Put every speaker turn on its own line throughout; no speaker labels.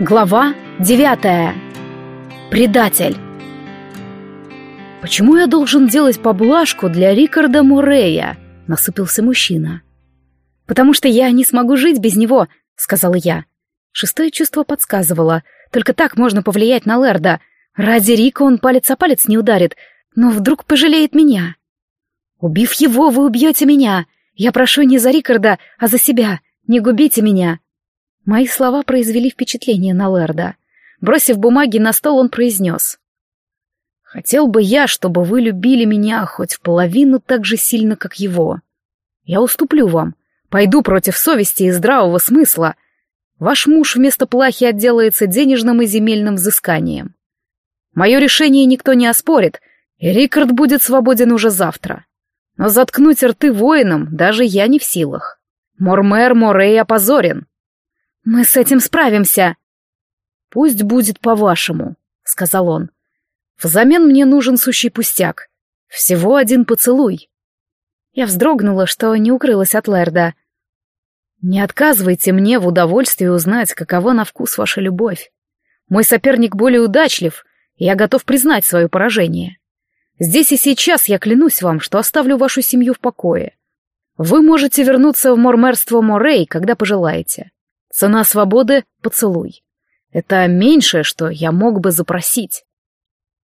Глава девятая. Предатель. «Почему я должен делать поблажку для Рикарда Мурея?» — насыпился мужчина. «Потому что я не смогу жить без него», — сказала я. Шестое чувство подсказывало. Только так можно повлиять на Лерда. Ради Рика он палец о палец не ударит, но вдруг пожалеет меня. «Убив его, вы убьете меня. Я прошу не за Рикарда, а за себя. Не губите меня». Мои слова произвели впечатление на Лерда. Бросив бумаги на стол, он произнес. «Хотел бы я, чтобы вы любили меня хоть в половину так же сильно, как его. Я уступлю вам, пойду против совести и здравого смысла. Ваш муж вместо плахи отделается денежным и земельным взысканием. Мое решение никто не оспорит, и Рикард будет свободен уже завтра. Но заткнуть рты воинам даже я не в силах. Мормер Морей опозорен. «Мы с этим справимся!» «Пусть будет по-вашему», — сказал он. «Взамен мне нужен сущий пустяк. Всего один поцелуй». Я вздрогнула, что не укрылась от Лерда. «Не отказывайте мне в удовольствии узнать, какова на вкус ваша любовь. Мой соперник более удачлив, и я готов признать свое поражение. Здесь и сейчас я клянусь вам, что оставлю вашу семью в покое. Вы можете вернуться в мормерство Морей, когда пожелаете. Цена свободы — поцелуй. Это меньшее, что я мог бы запросить.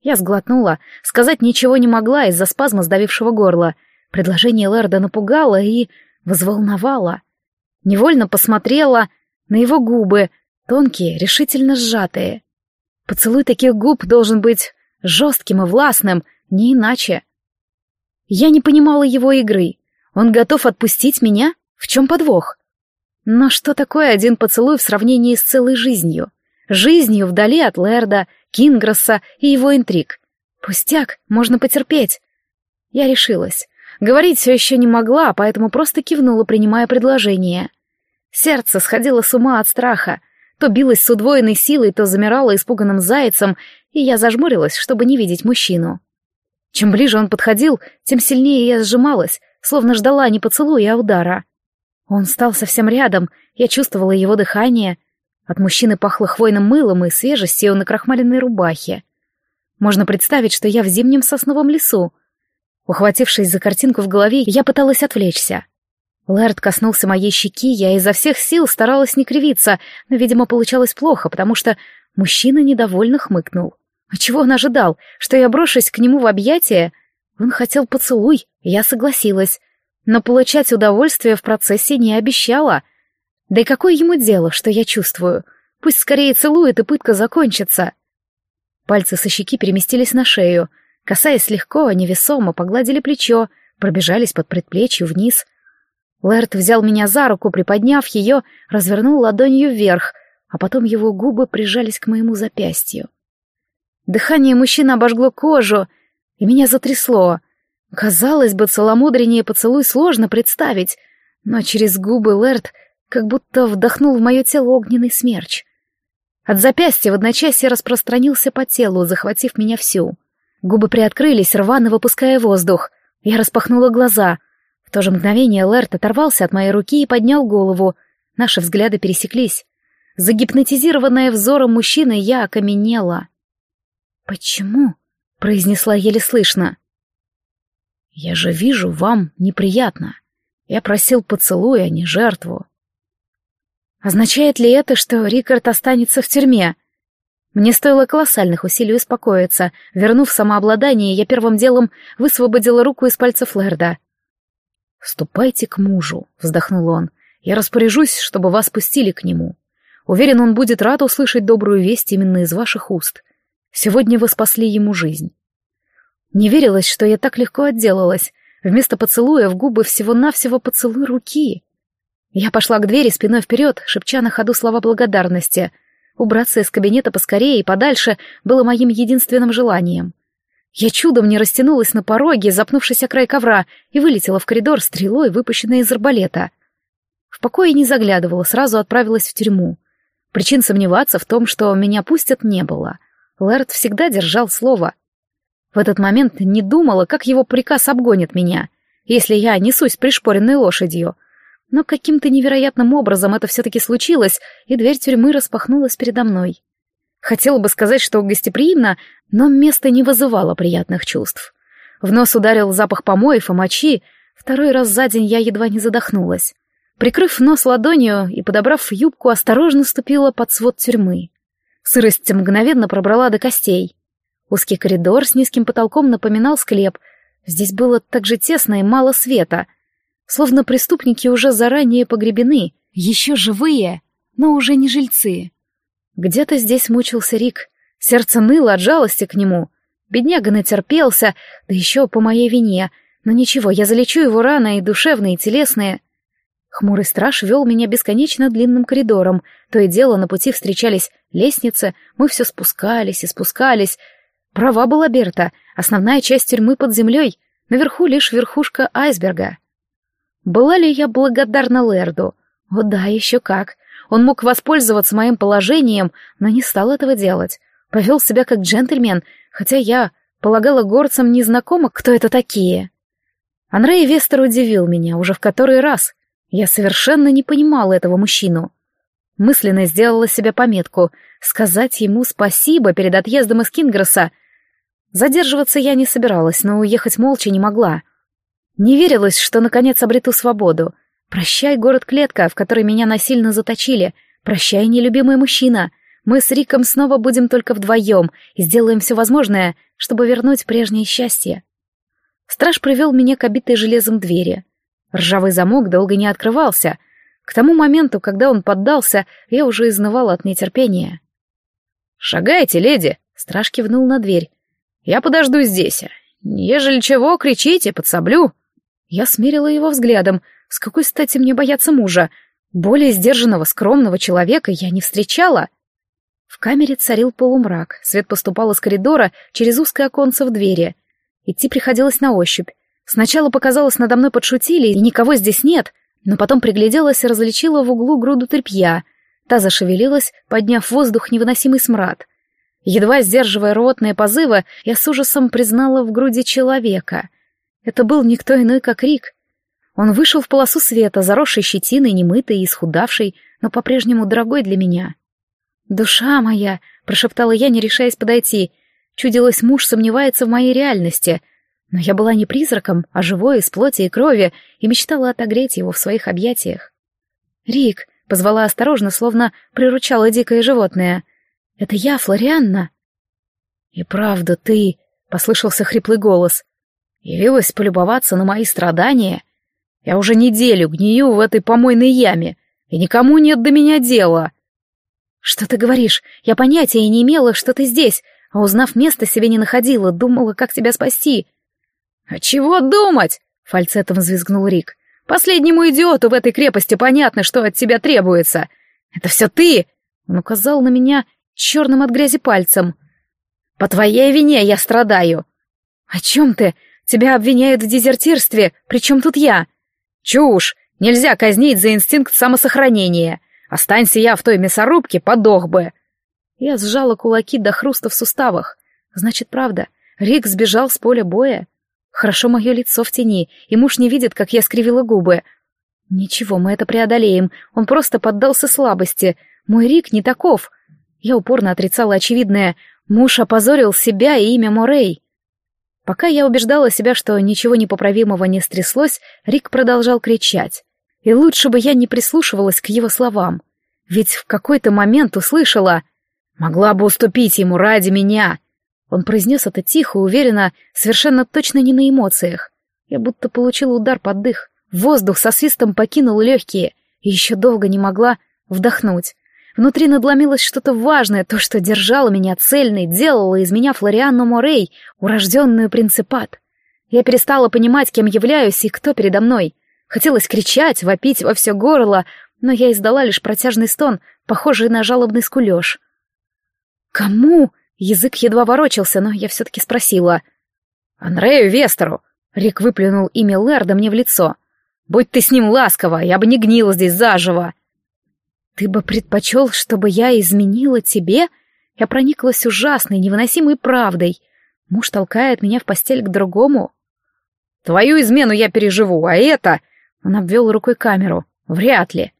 Я сглотнула, сказать ничего не могла из-за спазма сдавившего горла. Предложение Лэрда напугало и взволновало. Невольно посмотрела на его губы, тонкие, решительно сжатые. Поцелуй таких губ должен быть жестким и властным, не иначе. Я не понимала его игры. Он готов отпустить меня? В чем подвох? Но что такое один поцелуй в сравнении с целой жизнью? Жизнью вдали от Лерда, Кингросса и его интриг. Пустяк, можно потерпеть. Я решилась. Говорить все еще не могла, поэтому просто кивнула, принимая предложение. Сердце сходило с ума от страха. То билось с удвоенной силой, то замирало испуганным зайцем, и я зажмурилась, чтобы не видеть мужчину. Чем ближе он подходил, тем сильнее я сжималась, словно ждала не поцелуя, а удара. Он стал совсем рядом, я чувствовала его дыхание. От мужчины пахло хвойным мылом и свежестью на крахмаленной рубахе. Можно представить, что я в зимнем сосновом лесу. Ухватившись за картинку в голове, я пыталась отвлечься. Лэрд коснулся моей щеки, я изо всех сил старалась не кривиться, но, видимо, получалось плохо, потому что мужчина недовольно хмыкнул. А чего он ожидал? Что я брошусь к нему в объятия? Он хотел поцелуй, я согласилась но получать удовольствие в процессе не обещала. Да и какое ему дело, что я чувствую? Пусть скорее целует, и пытка закончится. Пальцы со щеки переместились на шею, касаясь легко, невесомо, погладили плечо, пробежались под предплечью вниз. Лэрт взял меня за руку, приподняв ее, развернул ладонью вверх, а потом его губы прижались к моему запястью. Дыхание мужчины обожгло кожу, и меня затрясло. Казалось бы, целомудреннее поцелуй сложно представить, но через губы Лэрт как будто вдохнул в мое тело огненный смерч. От запястья в одночасье распространился по телу, захватив меня всю. Губы приоткрылись, рвано выпуская воздух. Я распахнула глаза. В то же мгновение Лэрт оторвался от моей руки и поднял голову. Наши взгляды пересеклись. Загипнотизированная взором мужчины, я окаменела. «Почему?» — произнесла еле слышно. Я же вижу, вам неприятно. Я просил поцелуя, а не жертву. Означает ли это, что Рикард останется в тюрьме? Мне стоило колоссальных усилий успокоиться. Вернув самообладание, я первым делом высвободила руку из пальцев Лерда. «Ступайте к мужу», — вздохнул он. «Я распоряжусь, чтобы вас пустили к нему. Уверен, он будет рад услышать добрую весть именно из ваших уст. Сегодня вы спасли ему жизнь. Не верилось, что я так легко отделалась. Вместо поцелуя в губы всего-навсего поцелуй руки. Я пошла к двери спиной вперед, шепча на ходу слова благодарности. Убраться из кабинета поскорее и подальше было моим единственным желанием. Я чудом не растянулась на пороге, запнувшись о край ковра, и вылетела в коридор стрелой, выпущенной из арбалета. В покое не заглядывала, сразу отправилась в тюрьму. Причин сомневаться в том, что меня пустят, не было. Лэрд всегда держал слово — в этот момент не думала, как его приказ обгонит меня, если я несусь пришпоренной лошадью. Но каким-то невероятным образом это все-таки случилось, и дверь тюрьмы распахнулась передо мной. Хотела бы сказать, что гостеприимно, но место не вызывало приятных чувств. В нос ударил запах помоев и мочи, второй раз за день я едва не задохнулась. Прикрыв нос ладонью и подобрав юбку, осторожно ступила под свод тюрьмы. Сырость мгновенно пробрала до костей. Узкий коридор с низким потолком напоминал склеп. Здесь было так же тесно и мало света. Словно преступники уже заранее погребены, еще живые, но уже не жильцы. Где-то здесь мучился Рик. Сердце ныло от жалости к нему. Бедняга натерпелся, да еще по моей вине. Но ничего, я залечу его раны и душевные, и телесные. Хмурый страж вел меня бесконечно длинным коридором. То и дело на пути встречались лестницы, мы все спускались и спускались. Права была Берта, основная часть тюрьмы под землей, наверху лишь верхушка айсберга. Была ли я благодарна Лерду? О да, еще как. Он мог воспользоваться моим положением, но не стал этого делать. Повел себя как джентльмен, хотя я полагала горцам незнакомо, кто это такие. Анрей Вестер удивил меня уже в который раз. Я совершенно не понимала этого мужчину. Мысленно сделала себе пометку сказать ему спасибо перед отъездом из Кингроса. Задерживаться я не собиралась, но уехать молча не могла. Не верилось, что наконец обрету свободу — Прощай, город-клетка, в которой меня насильно заточили. Прощай, нелюбимый мужчина. Мы с Риком снова будем только вдвоем и сделаем все возможное, чтобы вернуть прежнее счастье. Страж привел меня к обитой железом двери. Ржавый замок долго не открывался. К тому моменту, когда он поддался, я уже изнывала от нетерпения. «Шагайте, леди!» — страж кивнул на дверь. «Я подожду здесь. Ежели чего, кричите, подсоблю». Я смерила его взглядом — с какой стати мне бояться мужа? Более сдержанного, скромного человека я не встречала. В камере царил полумрак, свет поступал из коридора через узкое оконце в двери. Идти приходилось на ощупь. Сначала показалось, надо мной подшутили, и никого здесь нет, но потом пригляделась и различила в углу груду тряпья. Та зашевелилась, подняв в воздух невыносимый смрад. Едва сдерживая рвотные позывы, я с ужасом признала в груди человека. Это был никто иной, как Рик. Он вышел в полосу света, заросший щетиной, немытый и исхудавший, но по-прежнему дорогой для меня. «Душа моя!» — прошептала я, не решаясь подойти. Чудилось, муж сомневается в моей реальности. Но я была не призраком, а живой из плоти и крови, и мечтала отогреть его в своих объятиях. «Рик!» — позвала осторожно, словно приручала дикое животное. «Это я, Флорианна!» «И правда ты!» — послышался хриплый голос. «Явилась полюбоваться на мои страдания?» Я уже неделю гнию в этой помойной яме, и никому нет до меня дела. Что ты говоришь? Я понятия не имела, что ты здесь, а узнав место, себе не находила, думала, как тебя спасти. А чего думать? Фальцетом взвизгнул Рик. Последнему идиоту в этой крепости понятно, что от тебя требуется. Это все ты! Он указал на меня черным от грязи пальцем. По твоей вине я страдаю. О чем ты? Тебя обвиняют в дезертирстве, причем тут я? Чушь! Нельзя казнить за инстинкт самосохранения. Останься я в той мясорубке, подох бы. Я сжала кулаки до хруста в суставах. Значит, правда, Рик сбежал с поля боя. Хорошо мое лицо в тени, и муж не видит, как я скривила губы. Ничего, мы это преодолеем. Он просто поддался слабости. Мой Рик не таков. Я упорно отрицала очевидное. Муж опозорил себя и имя Морей. Пока я убеждала себя, что ничего непоправимого не стряслось, Рик продолжал кричать. И лучше бы я не прислушивалась к его словам. Ведь в какой-то момент услышала «Могла бы уступить ему ради меня!» Он произнес это тихо, уверенно, совершенно точно не на эмоциях. Я будто получила удар под дых. Воздух со свистом покинул легкие, и еще долго не могла вдохнуть. Внутри надломилось что-то важное, то, что держало меня цельной, делало из меня Флорианну Морей, урожденную принципат. Я перестала понимать, кем являюсь и кто передо мной. Хотелось кричать, вопить во все горло, но я издала лишь протяжный стон, похожий на жалобный скулеж. «Кому?» Язык едва ворочался, но я все-таки спросила. «Андрею Вестеру!» Рик выплюнул имя Лерда мне в лицо. «Будь ты с ним ласкова, я бы не гнил здесь заживо!» «Ты бы предпочел, чтобы я изменила тебе?» Я прониклась ужасной, невыносимой правдой. Муж толкает меня в постель к другому. «Твою измену я переживу, а это...» Он обвел рукой камеру. Вряд ли.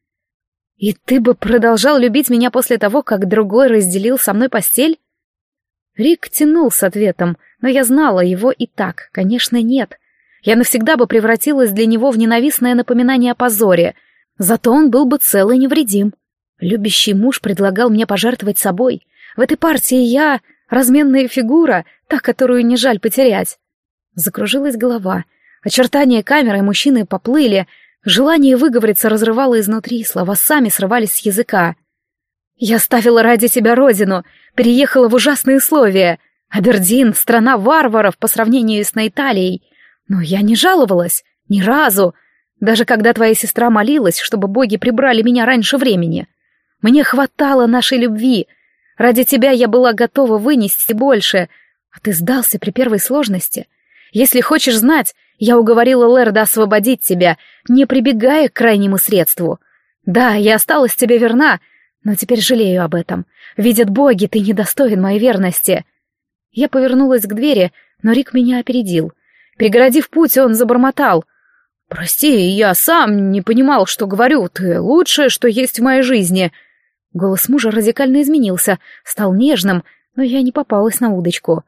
И ты бы продолжал любить меня после того, как другой разделил со мной постель? Рик тянул с ответом, но я знала его и так, конечно, нет. Я навсегда бы превратилась для него в ненавистное напоминание о позоре, зато он был бы цел и невредим. Любящий муж предлагал мне пожертвовать собой. В этой партии я разменная фигура, та, которую не жаль потерять. Закружилась голова. Очертания камеры мужчины поплыли. Желание выговориться разрывало изнутри, слова сами срывались с языка. «Я ставила ради тебя родину, переехала в ужасные условия. Абердин — страна варваров по сравнению с Наиталией. Но я не жаловалась, ни разу, даже когда твоя сестра молилась, чтобы боги прибрали меня раньше времени. Мне хватало нашей любви. Ради тебя я была готова вынести больше, а ты сдался при первой сложности. Если хочешь знать, я уговорила Лерда освободить тебя, не прибегая к крайнему средству. Да, я осталась тебе верна, но теперь жалею об этом. Видят боги, ты недостоин моей верности. Я повернулась к двери, но Рик меня опередил. Перегородив путь, он забормотал. «Прости, я сам не понимал, что говорю. Ты лучшее, что есть в моей жизни». Голос мужа радикально изменился, стал нежным, но я не попалась на удочку.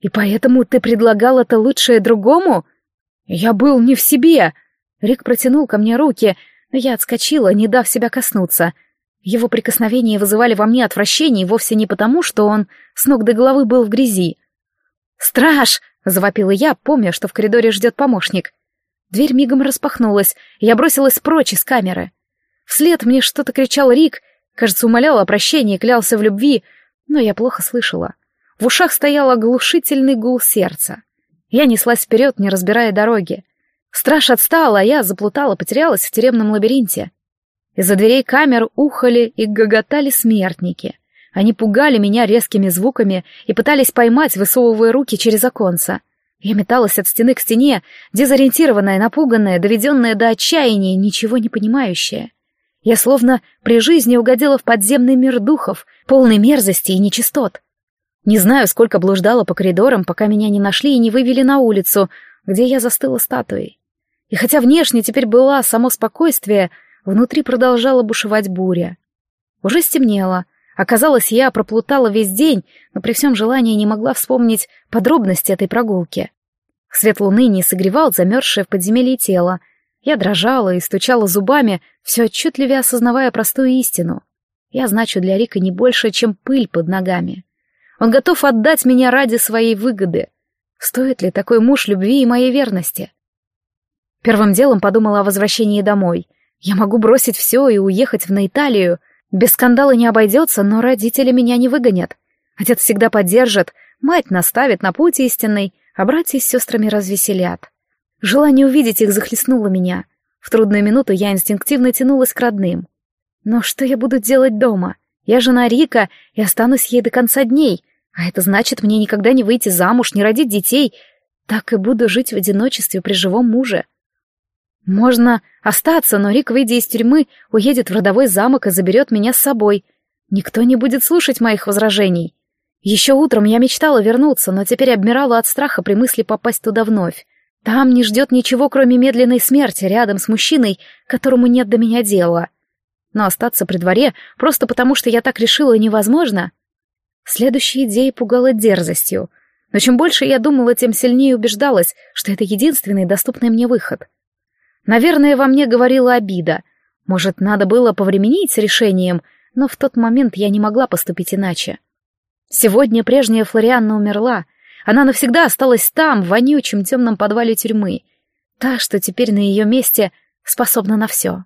«И поэтому ты предлагал это лучшее другому?» «Я был не в себе!» Рик протянул ко мне руки, но я отскочила, не дав себя коснуться. Его прикосновения вызывали во мне отвращение вовсе не потому, что он с ног до головы был в грязи. «Страж!» — завопила я, помня, что в коридоре ждет помощник. Дверь мигом распахнулась, я бросилась прочь из камеры. Вслед мне что-то кричал Рик, кажется, умолял о прощении, клялся в любви, но я плохо слышала. В ушах стоял оглушительный гул сердца. Я неслась вперед, не разбирая дороги. Страж отстал, а я заплутала, потерялась в тюремном лабиринте. Из-за дверей камер ухали и гоготали смертники. Они пугали меня резкими звуками и пытались поймать, высовывая руки через оконца. Я металась от стены к стене, дезориентированная, напуганная, доведенная до отчаяния, ничего не понимающая. Я словно при жизни угодила в подземный мир духов, полный мерзости и нечистот. Не знаю, сколько блуждала по коридорам, пока меня не нашли и не вывели на улицу, где я застыла статуей. И хотя внешне теперь была само спокойствие, внутри продолжала бушевать буря. Уже стемнело, Оказалось, я проплутала весь день, но при всем желании не могла вспомнить подробности этой прогулки. Свет луны не согревал замерзшее в подземелье тело. Я дрожала и стучала зубами, все отчетливее осознавая простую истину. Я значу для Рика не больше, чем пыль под ногами. Он готов отдать меня ради своей выгоды. Стоит ли такой муж любви и моей верности? Первым делом подумала о возвращении домой. Я могу бросить все и уехать в Наиталию — без скандала не обойдется, но родители меня не выгонят. Отец всегда поддержит, мать наставит на путь истинный, а братья с сестрами развеселят. Желание увидеть их захлестнуло меня. В трудную минуту я инстинктивно тянулась к родным. Но что я буду делать дома? Я жена Рика и останусь ей до конца дней, а это значит мне никогда не выйти замуж, не родить детей. Так и буду жить в одиночестве при живом муже. Можно остаться, но Рик, выйдя из тюрьмы, уедет в родовой замок и заберет меня с собой. Никто не будет слушать моих возражений. Еще утром я мечтала вернуться, но теперь обмирала от страха при мысли попасть туда вновь. Там не ждет ничего, кроме медленной смерти рядом с мужчиной, которому нет до меня дела. Но остаться при дворе просто потому, что я так решила, невозможно. Следующая идея пугала дерзостью. Но чем больше я думала, тем сильнее убеждалась, что это единственный доступный мне выход — Наверное, во мне говорила обида. Может, надо было повременить с решением, но в тот момент я не могла поступить иначе. Сегодня прежняя Флорианна умерла. Она навсегда осталась там, в вонючем темном подвале тюрьмы. Та, что теперь на ее месте способна на все.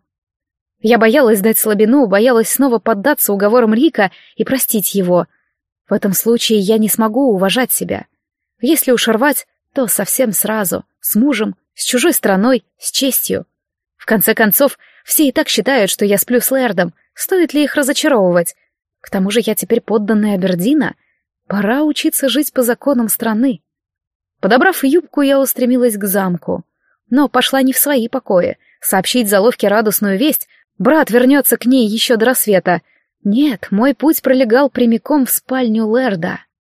Я боялась дать слабину, боялась снова поддаться уговорам Рика и простить его. В этом случае я не смогу уважать себя. Если уж рвать, то совсем сразу, с мужем с чужой страной, с честью. В конце концов, все и так считают, что я сплю с Лэрдом, стоит ли их разочаровывать? К тому же я теперь подданная Абердина. Пора учиться жить по законам страны. Подобрав юбку, я устремилась к замку. Но пошла не в свои покои. Сообщить заловке радостную весть, брат вернется к ней еще до рассвета. Нет, мой путь пролегал прямиком в спальню Лэрда.